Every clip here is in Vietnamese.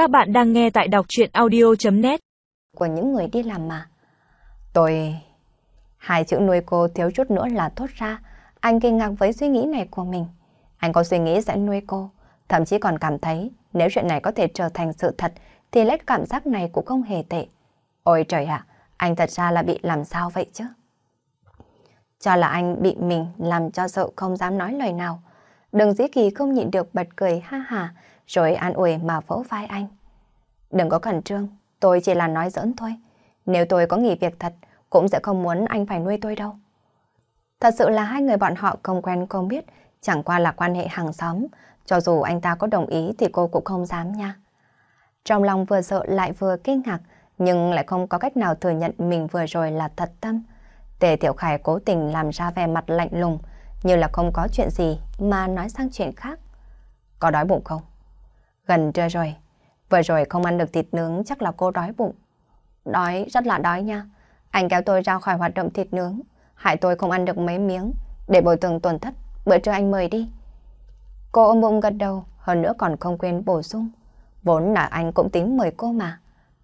Các bạn đang nghe tại đọc chuyện audio.net Của những người đi làm mà. Tôi... Hai chữ nuôi cô thiếu chút nữa là thốt ra. Anh kinh ngạc với suy nghĩ này của mình. Anh có suy nghĩ sẽ nuôi cô. Thậm chí còn cảm thấy nếu chuyện này có thể trở thành sự thật thì lẽ cảm giác này cũng không hề tệ. Ôi trời ạ, anh thật ra là bị làm sao vậy chứ? Cho là anh bị mình làm cho sợ không dám nói lời nào. Đừng dĩ kỳ không nhịn được bật cười ha hà, rồi an ủi mà vỗ vai anh. Đừng có khẩn trương, tôi chỉ là nói giỡn thôi. Nếu tôi có nghỉ việc thật, cũng sẽ không muốn anh phải nuôi tôi đâu. Thật sự là hai người bọn họ không quen không biết, chẳng qua là quan hệ hàng xóm. Cho dù anh ta có đồng ý thì cô cũng không dám nha. Trong lòng vừa sợ lại vừa kinh ngạc, nhưng lại không có cách nào thừa nhận mình vừa rồi là thật tâm. Tề Tiểu Khải cố tình làm ra vẻ mặt lạnh lùng, như là không có chuyện gì mà nói sang chuyện khác. Có đói bụng không? Gần trưa rồi, vừa rồi không ăn được thịt nướng chắc là cô đói bụng. Đói, rất là đói nha. Anh kéo tôi ra khỏi hoạt động thịt nướng, hại tôi không ăn được mấy miếng, để bồi thường tổn thất, bữa trưa anh mời đi. Cô ôm bụng gật đầu, hơn nữa còn không quên bổ sung. Vốn là anh cũng tính mời cô mà.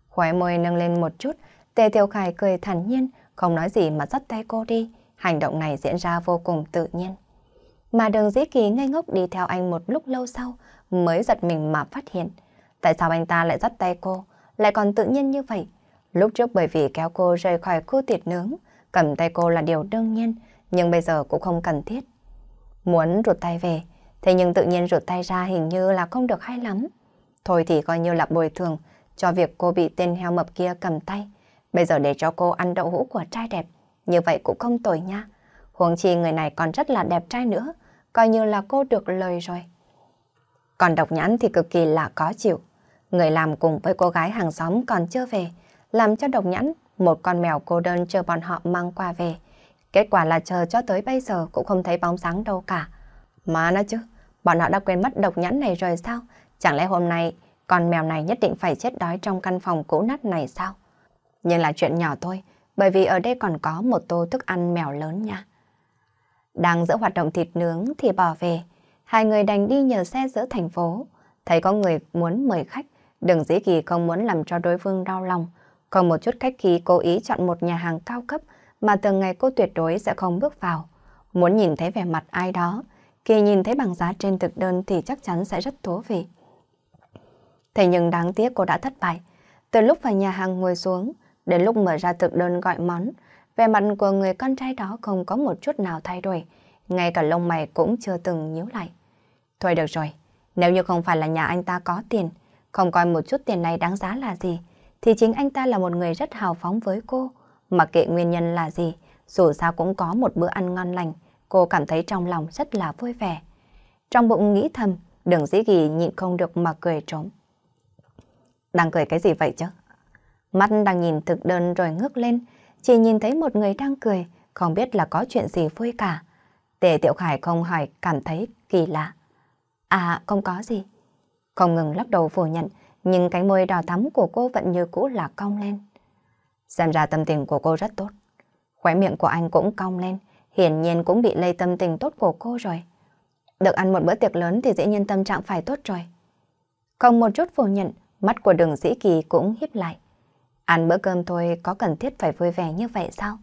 Khóe môi nâng lên một chút, Tề Tiểu Khải cười thản nhiên, không nói gì mà dắt tay cô đi. Hành động này diễn ra vô cùng tự nhiên. Mà đường dĩ kỳ ngây ngốc đi theo anh một lúc lâu sau, mới giật mình mà phát hiện. Tại sao anh ta lại dắt tay cô, lại còn tự nhiên như vậy? Lúc trước bởi vì kéo cô rời khỏi khu tiệt nướng, cầm tay cô là điều đương nhiên, nhưng bây giờ cũng không cần thiết. Muốn rụt tay về, thế nhưng tự nhiên rụt tay ra hình như là không được hay lắm. Thôi thì coi như là bồi thường cho việc cô bị tên heo mập kia cầm tay. Bây giờ để cho cô ăn đậu hũ của trai đẹp, như vậy cũng không tồi nha. Huống chi người này còn rất là đẹp trai nữa, coi như là cô được lời rồi. Còn độc nhãn thì cực kỳ là có chịu. Người làm cùng với cô gái hàng xóm còn chưa về, làm cho độc nhãn một con mèo cô đơn chờ bọn họ mang qua về. Kết quả là chờ cho tới bây giờ cũng không thấy bóng sáng đâu cả. Mà nó chứ, bọn họ đã quên mất độc nhãn này rồi sao? Chẳng lẽ hôm nay con mèo này nhất định phải chết đói trong căn phòng cũ nát này sao? Nhưng là chuyện nhỏ thôi, bởi vì ở đây còn có một tô thức ăn mèo lớn nha. Đang giữa hoạt động thịt nướng thì bỏ về, hai người đành đi nhờ xe giữa thành phố. Thấy có người muốn mời khách, đừng dĩ kỳ không muốn làm cho đối phương đau lòng. Còn một chút khách khí cố ý chọn một nhà hàng cao cấp mà từng ngày cô tuyệt đối sẽ không bước vào. Muốn nhìn thấy vẻ mặt ai đó, khi nhìn thấy bằng giá trên thực đơn thì chắc chắn sẽ rất thú vị. Thế nhưng đáng tiếc cô đã thất bại. Từ lúc vào nhà hàng ngồi xuống, đến lúc mở ra thực đơn gọi món, về mặt của người con trai đó không có một chút nào thay đổi, ngay cả lông mày cũng chưa từng nhíu lại. Thôi được rồi, nếu như không phải là nhà anh ta có tiền, không coi một chút tiền này đáng giá là gì, thì chính anh ta là một người rất hào phóng với cô. Mặc kệ nguyên nhân là gì, dù sao cũng có một bữa ăn ngon lành, cô cảm thấy trong lòng rất là vui vẻ. Trong bụng nghĩ thầm, đừng dĩ gì nhịn không được mà cười trống. Đang cười cái gì vậy chứ? Mắt đang nhìn thực đơn rồi ngước lên, chỉ nhìn thấy một người đang cười, không biết là có chuyện gì vui cả. Tề Tiểu Khải không hỏi, cảm thấy kỳ lạ. À, không có gì. Không ngừng lắc đầu phủ nhận, nhưng cánh môi đỏ thắm của cô vẫn như cũ là cong lên. Xem ra tâm tình của cô rất tốt. Khóe miệng của anh cũng cong lên, hiển nhiên cũng bị lây tâm tình tốt của cô rồi. Được ăn một bữa tiệc lớn thì dĩ nhiên tâm trạng phải tốt rồi. Không một chút phủ nhận, mắt của đường dĩ kỳ cũng hiếp lại. Ăn bữa cơm thôi có cần thiết phải vui vẻ như vậy sao?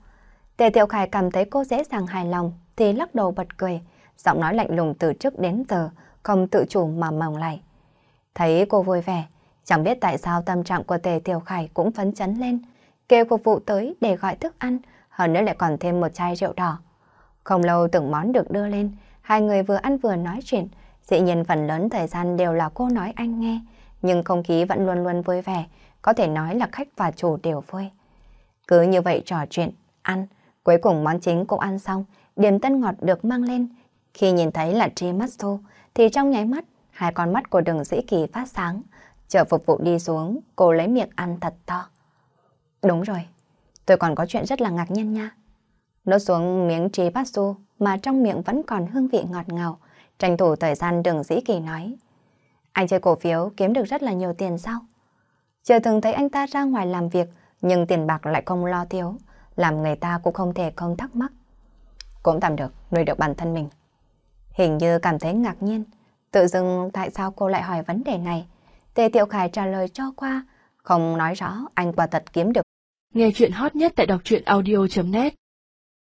Tề Tiểu Khải cảm thấy cô dễ dàng hài lòng thì lắc đầu bật cười, giọng nói lạnh lùng từ trước đến giờ, không tự chủ mà mỏng lại. Thấy cô vui vẻ, chẳng biết tại sao tâm trạng của Tề Tiểu Khải cũng phấn chấn lên, kêu phục vụ tới để gọi thức ăn, hơn nữa lại còn thêm một chai rượu đỏ. Không lâu từng món được đưa lên, hai người vừa ăn vừa nói chuyện, dĩ nhiên phần lớn thời gian đều là cô nói anh nghe, nhưng không khí vẫn luôn luôn vui vẻ, có thể nói là khách và chủ đều vui. Cứ như vậy trò chuyện, ăn, cuối cùng món chính cũng ăn xong, điểm tân ngọt được mang lên. Khi nhìn thấy là Trimasto, thì trong nháy mắt, hai con mắt của đường dĩ kỳ phát sáng. Chờ phục vụ đi xuống, cô lấy miệng ăn thật to. Đúng rồi, tôi còn có chuyện rất là ngạc nhiên nha. Nốt xuống miếng Trimasto mà trong miệng vẫn còn hương vị ngọt ngào, tranh thủ thời gian đường dĩ kỳ nói. Anh chơi cổ phiếu kiếm được rất là nhiều tiền sao? Chưa từng thấy anh ta ra ngoài làm việc, nhưng tiền bạc lại không lo thiếu, làm người ta cũng không thể không thắc mắc. Cũng tạm được, nuôi được bản thân mình. Hình như cảm thấy ngạc nhiên, tự dưng tại sao cô lại hỏi vấn đề này. Tề Tiểu Khải trả lời cho qua, không nói rõ anh quả thật kiếm được. Nghe chuyện hot nhất tại đọc truyện audio.net